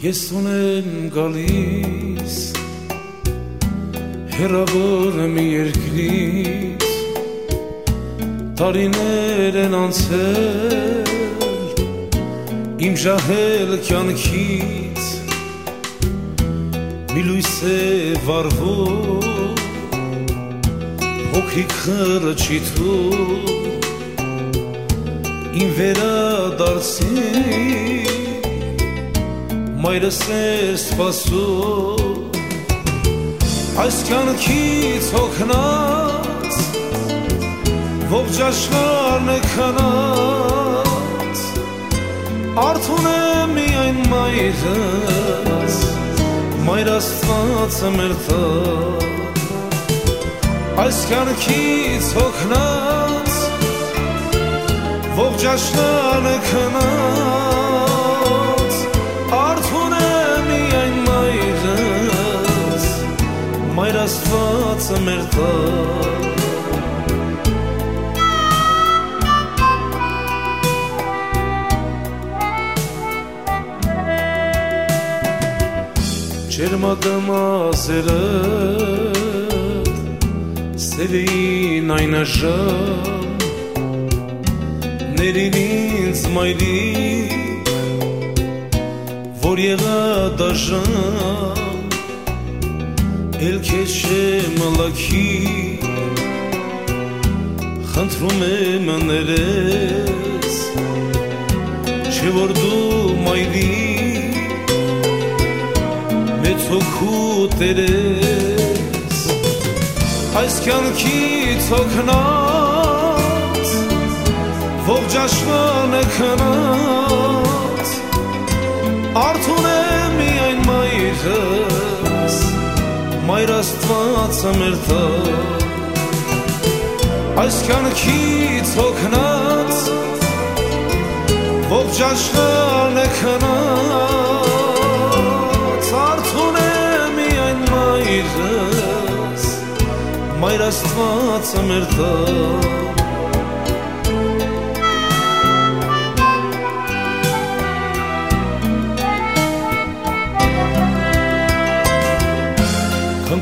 Ես ունեմ գալիս հերավոր մի երկրից տարիներ են անցել իմ ժահել կյանքից մի լույս է վարվում հոգրիկ խրճիթում իմ վերադարձի մայրս է սպասում այս կյանքից հոգնած ողջ աշխարհն է քնած արթուն է միայն մայրս մայր աստվածը մեր տա այս կյանքից հոգնած ողջ աշխարհն է քնած Աստվածը մեր տա Ջերմադամասերը սերին այնաժամ Ներին ինձ մայրի որ եղա դաժան Էլ քեզ չեմ լաքի Խնդրում եմ ներես Չէ որ դու մայրի Մեծ հոգու տերես Այս կյանքից հոգնած Ողջ աշխանը քնած Արթուն է միայն մայրը մայր աստվածը մեր տա այս կյանքից հոգնած ողջ աշխարհն է քնած արթուն է միայն մայրս մայր աստվածը մեր տա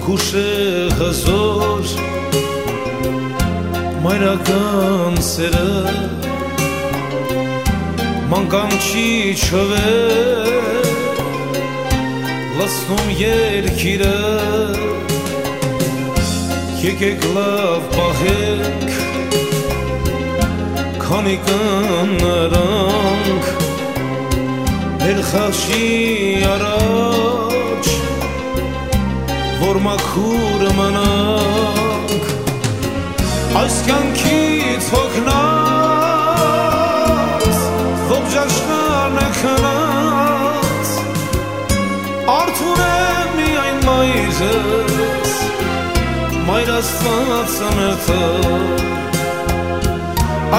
քուշե հզոր մայրական սերը մանկան չի չվե լսնում երկիրը եկեք լավ պահեք քանի կանրանք մեր խաղշի առաջ որ մաքուր մնանք այս կյանքից հոգնած ողջ աշխարհն է քնած արթուն է միայն մայրս մայր աստվածը մերթը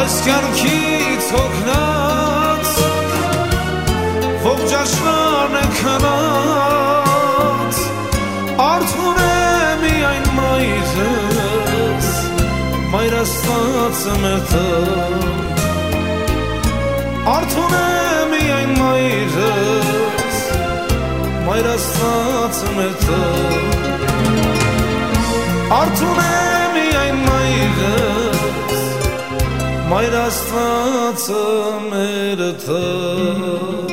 այս կյանքից հոգնած Մայր աստվածը մեր թը Արթուն է միայն մայրս Մայր աստվածը մեր թը Արթուն է միայն մայրս Մայր աստվածը մեր թը